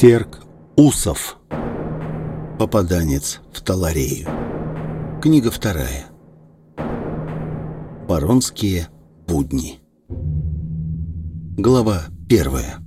Берсерк Усов. Попаданец в Таларею. Книга вторая. Баронские будни. Глава первая.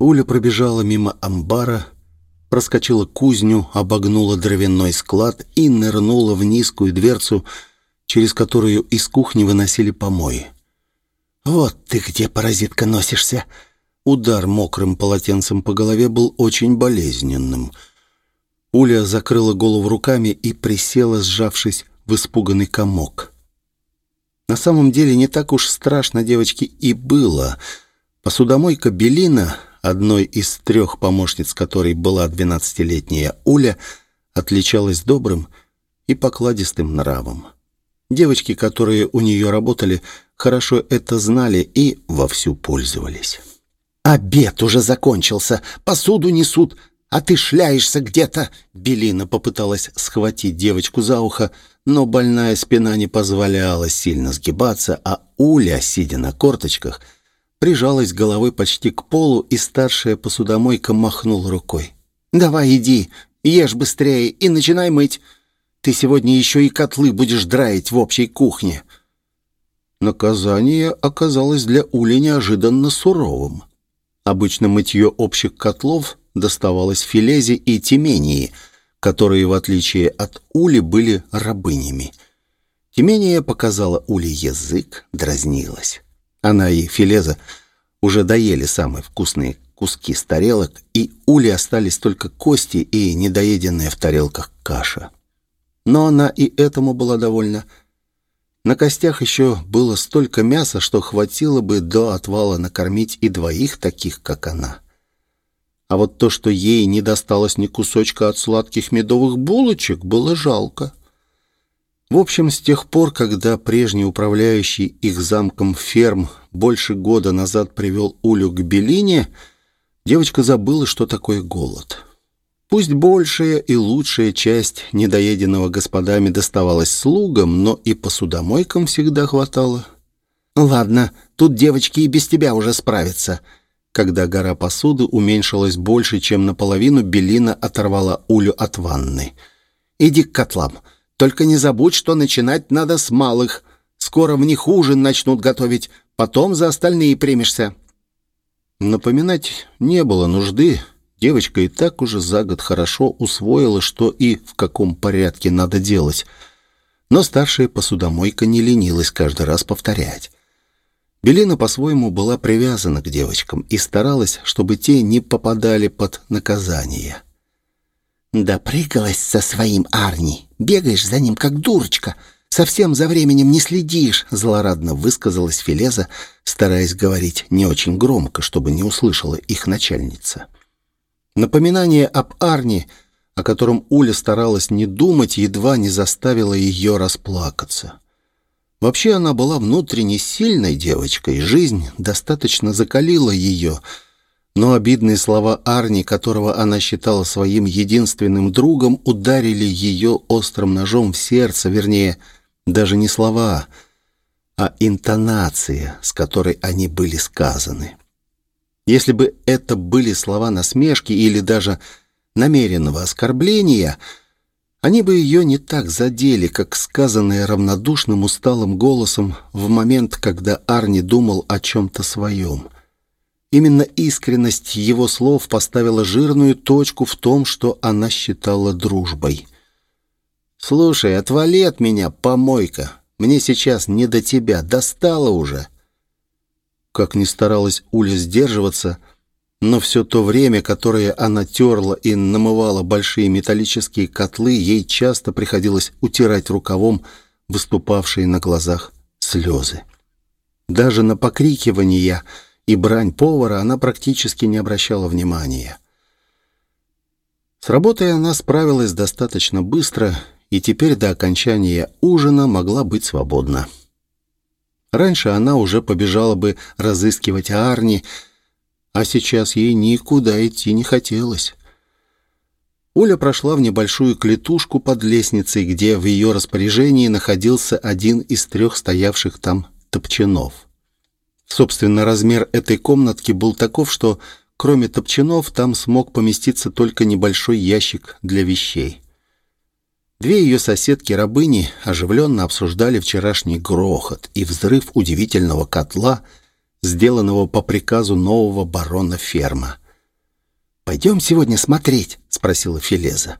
Уля пробежала мимо амбара, проскочила кузню, обогнула дровяной склад и нырнула в низкую дверцу, через которую из кухни выносили помои. «Вот ты где, паразитка, носишься!» Удар мокрым полотенцем по голове был очень болезненным. Уля закрыла голову руками и присела, сжавшись в испуганный комок. На самом деле не так уж страшно девочке и было. Посудомойка Белина, одной из трех помощниц которой была двенадцатилетняя Уля, отличалась добрым и покладистым нравом. Девочки, которые у нее работали, хорошо это знали и вовсю пользовались. «Обед уже закончился, посуду несут, а ты шляешься где-то!» Белина попыталась схватить девочку за ухо, но больная спина не позволяла сильно сгибаться, а Уля, сидя на корточках, прижалась головой почти к полу, и старшая посудомойка махнула рукой. «Давай иди, ешь быстрее и начинай мыть. Ты сегодня еще и котлы будешь драить в общей кухне». Наказание оказалось для Ули неожиданно суровым. Обычно мытье общих котлов доставалось Филезе и Тимении, которые, в отличие от Ули, были рабынями. Тимения показала Уле язык, дразнилась. Она и Филеза уже доели самые вкусные куски с тарелок, и Уле остались только кости и недоеденная в тарелках каша. Но она и этому была довольна – на костях еще было столько мяса, что хватило бы до отвала накормить и двоих таких, как она. А вот то, что ей не досталось ни кусочка от сладких медовых булочек, было жалко. В общем, с тех пор, когда прежний управляющий их замком ферм больше года назад привел Улю к Белине, девочка забыла, что такое голод. Пусть большая и лучшая часть недоеденного господами доставалась слугам, но и посудомойкам всегда хватало. «Ладно, тут девочки и без тебя уже справятся». Когда гора посуды уменьшилась больше, чем наполовину, Белина оторвала Улю от ванны. «Иди к котлам. Только не забудь, что начинать надо с малых. Скоро в них ужин начнут готовить, потом за остальные примешься». Напоминать не было нужды. Девочка и так уже за год хорошо усвоила, что и в каком порядке надо делать. Но старшая посудомойка не ленилась каждый раз повторять. Белина по-своему была привязана к девочкам и старалась, чтобы те не попадали под наказание. «Да прыгалась со своим Арни. Бегаешь за ним, как дурочка. Совсем за временем не следишь», — злорадно высказалась Филеза, стараясь говорить не очень громко, чтобы не услышала их начальница. Напоминание об Арне, о котором Уля старалась не думать, едва не заставило ее расплакаться. Вообще она была внутренне сильной девочкой, жизнь достаточно закалила ее, но обидные слова Арни, которого она считала своим единственным другом, ударили ее острым ножом в сердце, вернее, даже не слова, а интонация, с которой они были сказаны. Если бы это были слова насмешки или даже намеренного оскорбления, они бы ее не так задели, как сказанное равнодушным усталым голосом в момент, когда Арни думал о чем-то своем. Именно искренность его слов поставила жирную точку в том, что она считала дружбой. «Слушай, отвали от меня, помойка. Мне сейчас не до тебя, достало уже». Как ни старалась Уля сдерживаться, но все то время, которое она терла и намывала большие металлические котлы, ей часто приходилось утирать рукавом выступавшие на глазах слезы. Даже на покрикивания и брань повара она практически не обращала внимания. С работой она справилась достаточно быстро и теперь до окончания ужина могла быть свободна. Раньше она уже побежала бы разыскивать Арни, а сейчас ей никуда идти не хотелось. Оля прошла в небольшую клетушку под лестницей, где в ее распоряжении находился один из трех стоявших там топчанов. Собственно, размер этой комнатки был таков, что кроме топчанов, там смог поместиться только небольшой ящик для вещей. Две ее соседки-рабыни оживленно обсуждали вчерашний грохот и взрыв удивительного котла, сделанного по приказу нового барона ферма. «Пойдем сегодня смотреть?» — спросила Филеза.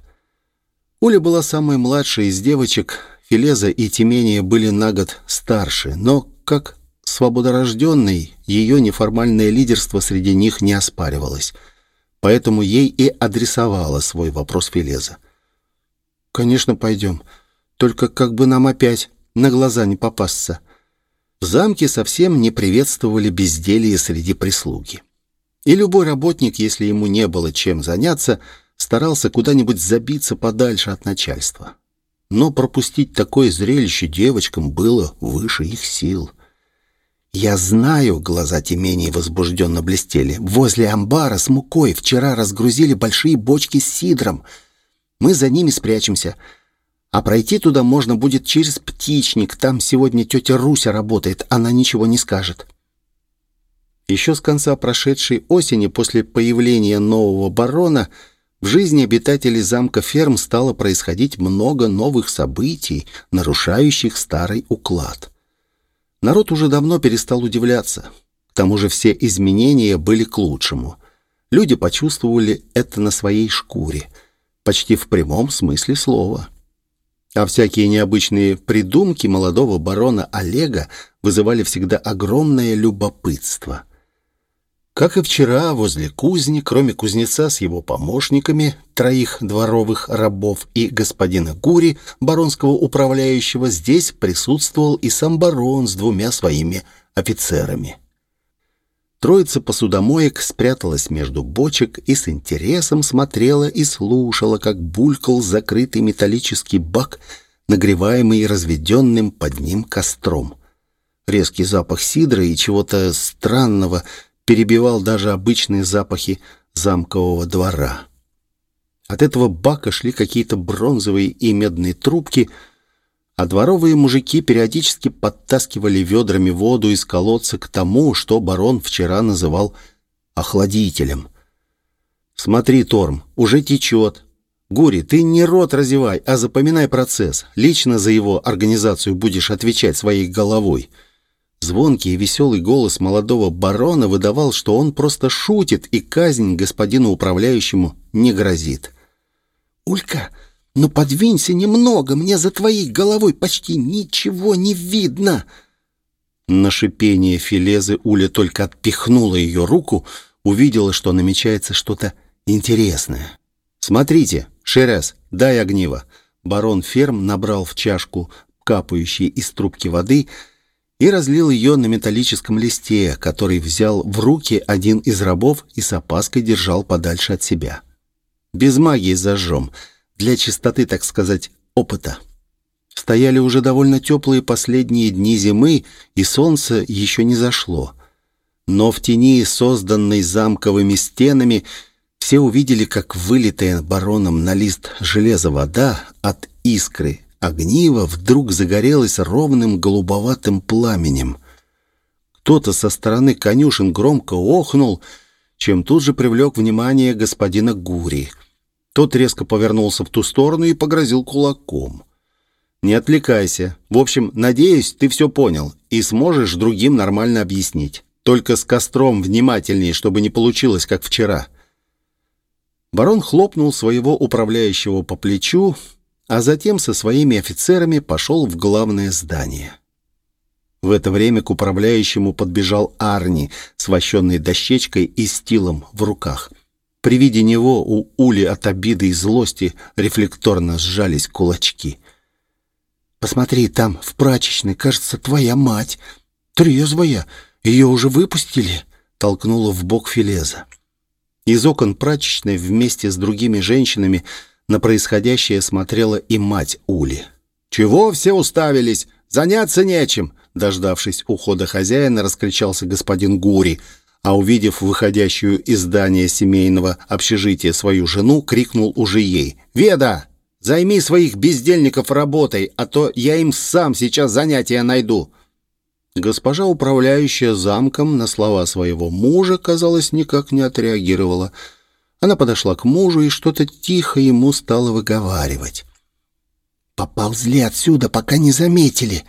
Уля была самой младшей из девочек, Филеза и Тимения были на год старше, но, как свободорожденный, ее неформальное лидерство среди них не оспаривалось. Поэтому ей и адресовала свой вопрос Филеза. «Конечно, пойдем. Только как бы нам опять на глаза не попасться». В замке совсем не приветствовали безделье среди прислуги. И любой работник, если ему не было чем заняться, старался куда-нибудь забиться подальше от начальства. Но пропустить такое зрелище девочкам было выше их сил. «Я знаю», — глаза Тимении возбужденно блестели, «возле амбара с мукой вчера разгрузили большие бочки с сидром. Мы за ними спрячемся. А пройти туда можно будет через птичник. Там сегодня тетя Руся работает, она ничего не скажет». Еще с конца прошедшей осени, после появления нового барона, в жизни обитателей замка Ферм стало происходить много новых событий, нарушающих старый уклад. Народ уже давно перестал удивляться. К тому же все изменения были к лучшему. Люди почувствовали это на своей шкуре, почти в прямом смысле слова. А всякие необычные придумки молодого барона Олега вызывали всегда огромное любопытство. Как и вчера, возле кузни, кроме кузнеца с его помощниками, троих дворовых рабов и господина Гури, баронского управляющего, здесь присутствовал и сам барон с двумя своими офицерами. Троица посудомоек спряталась между бочек и с интересом смотрела и слушала, как булькал закрытый металлический бак, нагреваемый разведенным под ним костром. Резкий запах сидра и чего-то странного – перебивал даже обычные запахи замкового двора. От этого бака шли какие-то бронзовые и медные трубки, а дворовые мужики периодически подтаскивали ведрами воду из колодца к тому, что барон вчера называл охладителем. «Смотри, Торм, уже течет. Гури, ты не рот разевай, а запоминай процесс. Лично за его организацию будешь отвечать своей головой». Звонкий и веселый голос молодого барона выдавал, что он просто шутит, и казнь господину управляющему не грозит. «Улька, ну подвинься немного, мне за твоей головой почти ничего не видно!» На шипение Филезы Уля только отпихнула ее руку, увидела, что намечается что-то интересное. «Смотрите, Шерез, дай огниво!» Барон Ферм набрал в чашку капающей из трубки воды — и разлил ее на металлическом листе, который взял в руки один из рабов и с опаской держал подальше от себя. Без магии зажжем, для чистоты, так сказать, опыта. Стояли уже довольно теплые последние дни зимы, и солнце еще не зашло. Но в тени, созданной замковыми стенами, все увидели, как вылитая бароном на лист железа вода от искры огниво вдруг загорелось ровным голубоватым пламенем. Кто-то со стороны конюшен громко охнул, чем тут же привлек внимание господина Гури. Тот резко повернулся в ту сторону и погрозил кулаком. «Не отвлекайся. В общем, надеюсь, ты все понял и сможешь другим нормально объяснить. Только с костром внимательнее, чтобы не получилось, как вчера». Барон хлопнул своего управляющего по плечу, а затем со своими офицерами пошел в главное здание. В это время к управляющему подбежал Арни с вощенной дощечкой и стилом в руках. При виде него у Ули от обиды и злости рефлекторно сжались кулачки. «Посмотри, там, в прачечной, кажется, твоя мать. Трезвая. Ее уже выпустили?» — толкнула в бок Филеза. Из окон прачечной вместе с другими женщинами на происходящее смотрела и мать Ули. «Чего все уставились? Заняться нечем!» Дождавшись ухода хозяина, раскричался господин Гури, а увидев выходящую из здания семейного общежития свою жену, крикнул уже ей. «Веда, займи своих бездельников работой, а то я им сам сейчас занятия найду!» Госпожа, управляющая замком, на слова своего мужа, казалось, никак не отреагировала. Она подошла к мужу и что-то тихо ему стала выговаривать. «Поползли отсюда, пока не заметили!»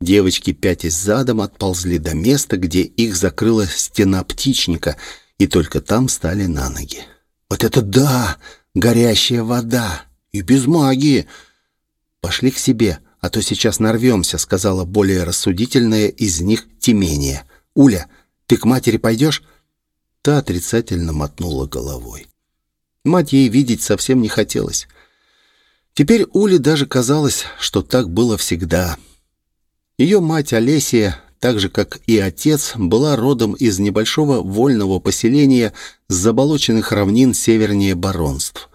Девочки, пятясь задом, отползли до места, где их закрыла стена птичника, и только там стали на ноги. «Вот это да! Горящая вода! И без магии!» «Пошли к себе, а то сейчас нарвемся», — сказала более рассудительная из них Тимения. «Уля, ты к матери пойдешь?» Та отрицательно мотнула головой. Мать ей видеть совсем не хотелось. Теперь Уле даже казалось, что так было всегда. Ее мать Олесия, так же как и отец, была родом из небольшого вольного поселения с заболоченных равнин севернее баронств.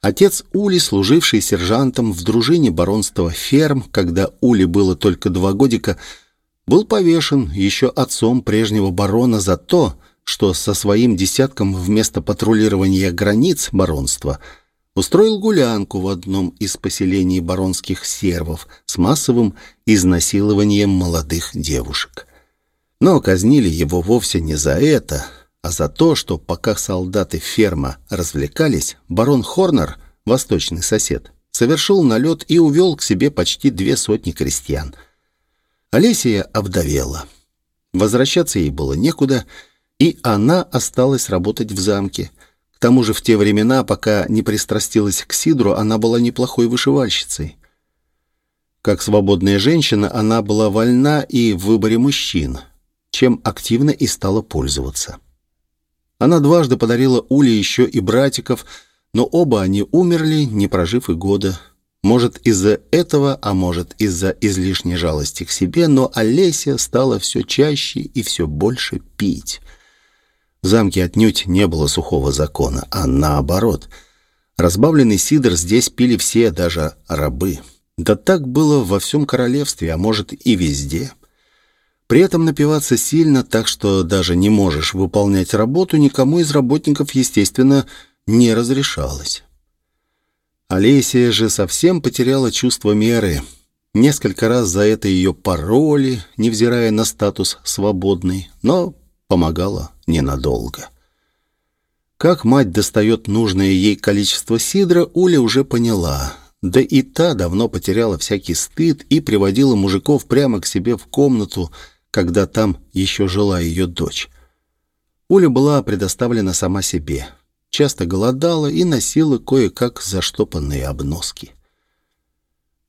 Отец Ули, служивший сержантом в дружине баронства ферм, когда Ули было только два годика, был повешен еще отцом прежнего барона за то, что со своим десятком вместо патрулирования границ баронства – устроил гулянку в одном из поселений баронских сервов с массовым изнасилованием молодых девушек. Но казнили его вовсе не за это, а за то, что пока солдаты ферма развлекались, барон Хорнер, восточный сосед, совершил налет и увел к себе почти две сотни крестьян. Олесия обдавела. Возвращаться ей было некуда, и она осталась работать в замке – тому же в те времена, пока не пристрастилась к Сидру, она была неплохой вышивальщицей. Как свободная женщина, она была вольна и в выборе мужчин, чем активно и стала пользоваться. Она дважды подарила Уле еще и братиков, но оба они умерли, не прожив и года. Может, из-за этого, а может, из-за излишней жалости к себе, но Олеся стала все чаще и все больше пить – в замке отнюдь не было сухого закона, а наоборот. Разбавленный сидр здесь пили все, даже рабы. Да так было во всем королевстве, а может и везде. При этом напиваться сильно, так что даже не можешь выполнять работу, никому из работников, естественно, не разрешалось. Олесия же совсем потеряла чувство меры. Несколько раз за это ее пароли, невзирая на статус свободный, но помогала ненадолго. Как мать достает нужное ей количество сидра, Уля уже поняла. Да и та давно потеряла всякий стыд и приводила мужиков прямо к себе в комнату, когда там еще жила ее дочь. Уля была предоставлена сама себе. Часто голодала и носила кое-как заштопанные обноски.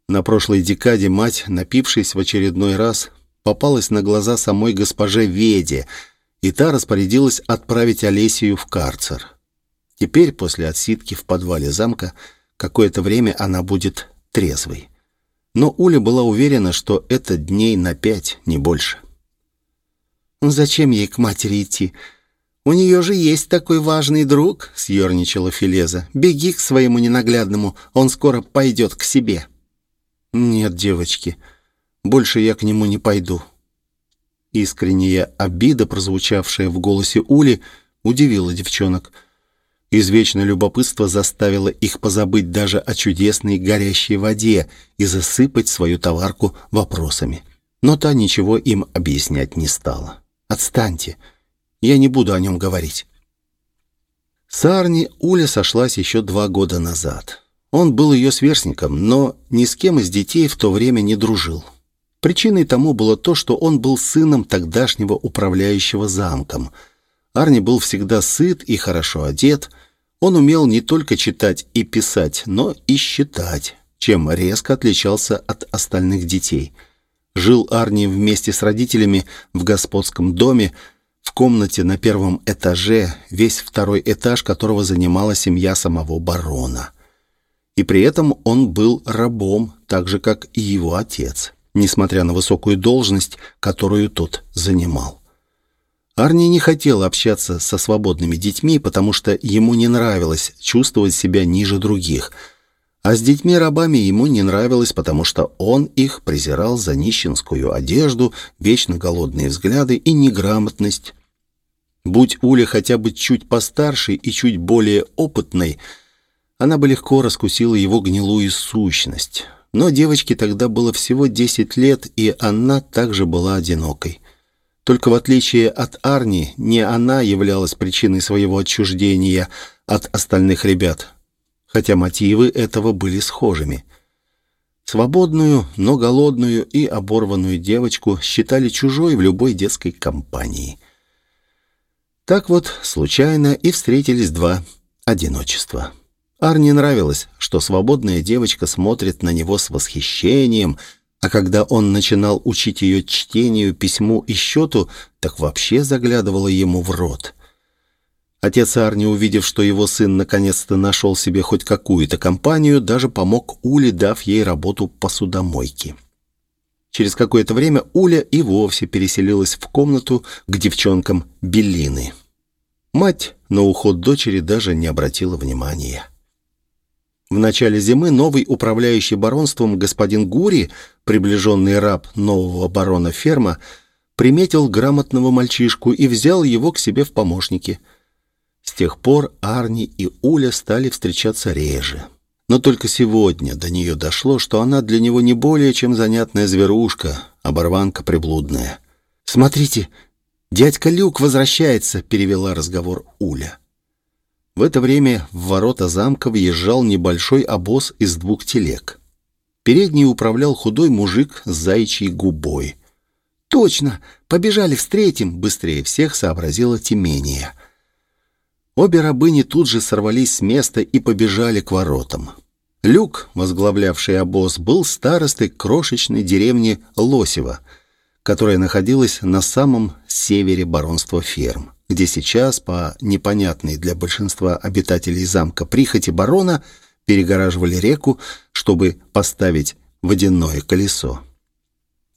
На прошлой декаде мать, напившись в очередной раз, попалась на глаза самой госпоже Веде — и та распорядилась отправить Олесию в карцер. Теперь, после отсидки в подвале замка, какое-то время она будет трезвой. Но Уля была уверена, что это дней на пять, не больше. «Ну, «Зачем ей к матери идти? У нее же есть такой важный друг», — съерничала Филеза. «Беги к своему ненаглядному, он скоро пойдет к себе». «Нет, девочки, больше я к нему не пойду», Искренняя обида, прозвучавшая в голосе Ули, удивила девчонок. Извечное любопытство заставило их позабыть даже о чудесной горящей воде и засыпать свою товарку вопросами. Но та ничего им объяснять не стала. «Отстаньте, я не буду о нем говорить». С Арни Уля сошлась еще два года назад. Он был ее сверстником, но ни с кем из детей в то время не дружил. Причиной тому было то, что он был сыном тогдашнего управляющего замком. Арни был всегда сыт и хорошо одет. Он умел не только читать и писать, но и считать, чем резко отличался от остальных детей. Жил Арни вместе с родителями в господском доме, в комнате на первом этаже, весь второй этаж которого занимала семья самого барона. И при этом он был рабом, так же, как и его отец несмотря на высокую должность, которую тот занимал. Арни не хотел общаться со свободными детьми, потому что ему не нравилось чувствовать себя ниже других, а с детьми-рабами ему не нравилось, потому что он их презирал за нищенскую одежду, вечно голодные взгляды и неграмотность. Будь Уля хотя бы чуть постарше и чуть более опытной, она бы легко раскусила его гнилую сущность. Но девочке тогда было всего 10 лет, и она также была одинокой. Только в отличие от Арни, не она являлась причиной своего отчуждения от остальных ребят, хотя мотивы этого были схожими. Свободную, но голодную и оборванную девочку считали чужой в любой детской компании. Так вот, случайно и встретились два одиночества. Арни нравилось, что свободная девочка смотрит на него с восхищением, а когда он начинал учить ее чтению, письму и счету, так вообще заглядывала ему в рот. Отец Арни, увидев, что его сын наконец-то нашел себе хоть какую-то компанию, даже помог Уле, дав ей работу посудомойки. Через какое-то время Уля и вовсе переселилась в комнату к девчонкам Беллины. Мать на уход дочери даже не обратила внимания. В начале зимы новый управляющий баронством господин Гури, приближенный раб нового барона ферма, приметил грамотного мальчишку и взял его к себе в помощники. С тех пор Арни и Уля стали встречаться реже. Но только сегодня до нее дошло, что она для него не более чем занятная зверушка, оборванка приблудная. «Смотрите, дядька Люк возвращается», — перевела разговор Уля. В это время в ворота замка въезжал небольшой обоз из двух телег. Передний управлял худой мужик с заячьей губой. «Точно! Побежали, встретим!» — быстрее всех сообразила Тимения. Обе рабыни тут же сорвались с места и побежали к воротам. Люк, возглавлявший обоз, был старостой крошечной деревни Лосева, которая находилась на самом севере баронства ферм где сейчас, по непонятной для большинства обитателей замка прихоти барона, перегораживали реку, чтобы поставить водяное колесо.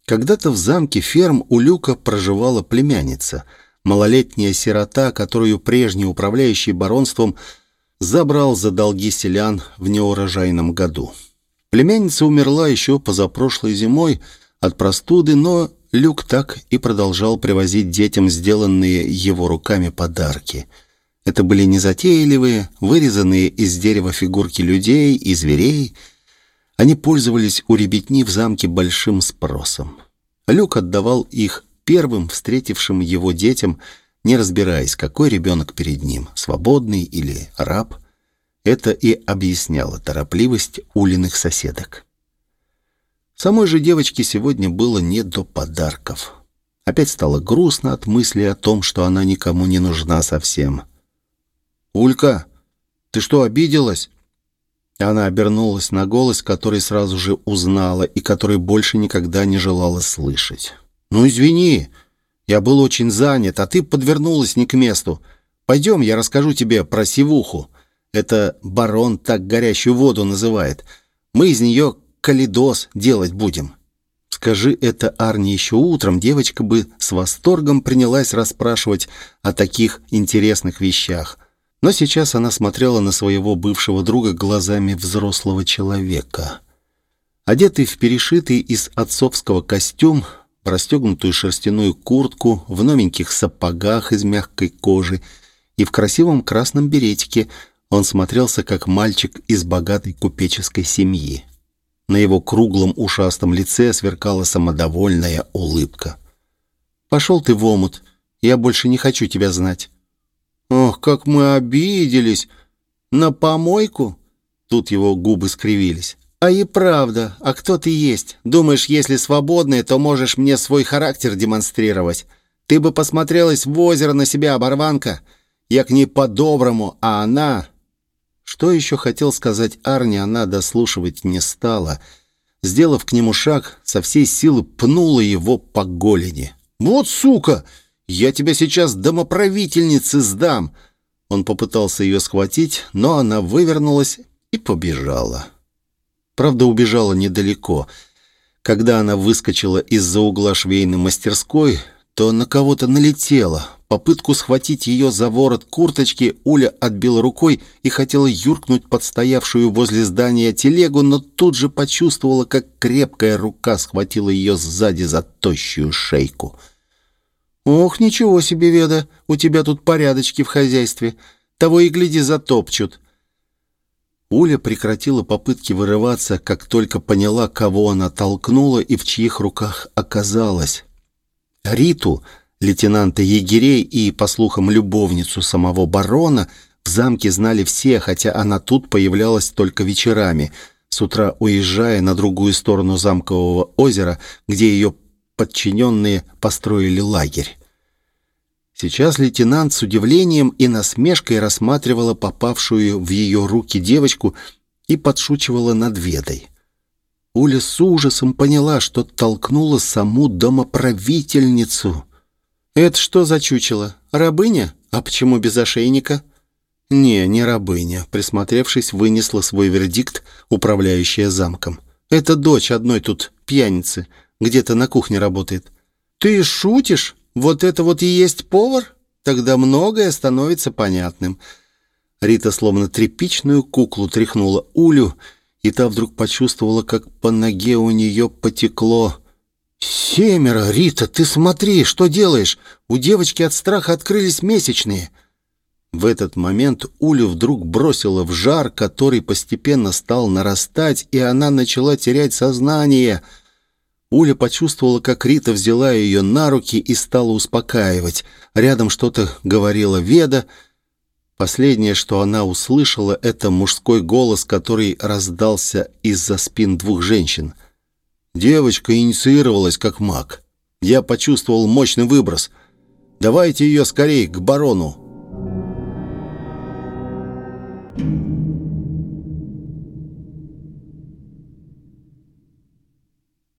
Когда-то в замке ферм у Люка проживала племянница, малолетняя сирота, которую прежний управляющий баронством забрал за долги селян в неурожайном году. Племянница умерла еще позапрошлой зимой от простуды, но Люк так и продолжал привозить детям сделанные его руками подарки. Это были незатейливые, вырезанные из дерева фигурки людей и зверей. Они пользовались у ребятни в замке большим спросом. Люк отдавал их первым встретившим его детям, не разбираясь, какой ребенок перед ним, свободный или раб. Это и объясняло торопливость улиных соседок. Самой же девочке сегодня было не до подарков. Опять стало грустно от мысли о том, что она никому не нужна совсем. «Улька, ты что, обиделась?» Она обернулась на голос, который сразу же узнала и который больше никогда не желала слышать. «Ну, извини, я был очень занят, а ты подвернулась не к месту. Пойдем, я расскажу тебе про сивуху. Это барон так горячую воду называет. Мы из нее калидос делать будем». Скажи это Арне еще утром, девочка бы с восторгом принялась расспрашивать о таких интересных вещах. Но сейчас она смотрела на своего бывшего друга глазами взрослого человека. Одетый в перешитый из отцовского костюм, расстегнутую шерстяную куртку, в новеньких сапогах из мягкой кожи и в красивом красном беретике, он смотрелся как мальчик из богатой купеческой семьи. На его круглом ушастом лице сверкала самодовольная улыбка. «Пошел ты в омут. Я больше не хочу тебя знать». «Ох, как мы обиделись! На помойку?» Тут его губы скривились. «А и правда, а кто ты есть? Думаешь, если свободный, то можешь мне свой характер демонстрировать? Ты бы посмотрелась в озеро на себя, оборванка. Я к ней по-доброму, а она что еще хотел сказать Арни, она дослушивать не стала. Сделав к нему шаг, со всей силы пнула его по голени. «Вот сука! Я тебя сейчас домоправительнице сдам!» Он попытался ее схватить, но она вывернулась и побежала. Правда, убежала недалеко. Когда она выскочила из-за угла швейной мастерской, то на кого-то налетела. Попытку схватить ее за ворот курточки Уля отбила рукой и хотела юркнуть под стоявшую возле здания телегу, но тут же почувствовала, как крепкая рука схватила ее сзади за тощую шейку. «Ох, ничего себе, Веда, у тебя тут порядочки в хозяйстве. Того и гляди затопчут». Уля прекратила попытки вырываться, как только поняла, кого она толкнула и в чьих руках оказалась. Риту, лейтенанта егерей и, по слухам, любовницу самого барона, в замке знали все, хотя она тут появлялась только вечерами, с утра уезжая на другую сторону замкового озера, где ее подчиненные построили лагерь. Сейчас лейтенант с удивлением и насмешкой рассматривала попавшую в ее руки девочку и подшучивала над Ведой. Уля с ужасом поняла, что толкнула саму домоправительницу. «Это что за чучело? Рабыня? А почему без ошейника?» «Не, не рабыня», — присмотревшись, вынесла свой вердикт, управляющая замком. «Это дочь одной тут пьяницы, где-то на кухне работает». «Ты шутишь?» Вот это вот и есть повар? Тогда многое становится понятным. Рита словно тряпичную куклу тряхнула Улю, и та вдруг почувствовала, как по ноге у нее потекло. «Семеро, Рита, ты смотри, что делаешь? У девочки от страха открылись месячные». В этот момент Улю вдруг бросила в жар, который постепенно стал нарастать, и она начала терять сознание — Уля почувствовала, как Рита взяла ее на руки и стала успокаивать. Рядом что-то говорила Веда. Последнее, что она услышала, это мужской голос, который раздался из-за спин двух женщин. Девочка инициировалась как маг. Я почувствовал мощный выброс. «Давайте ее скорее к барону.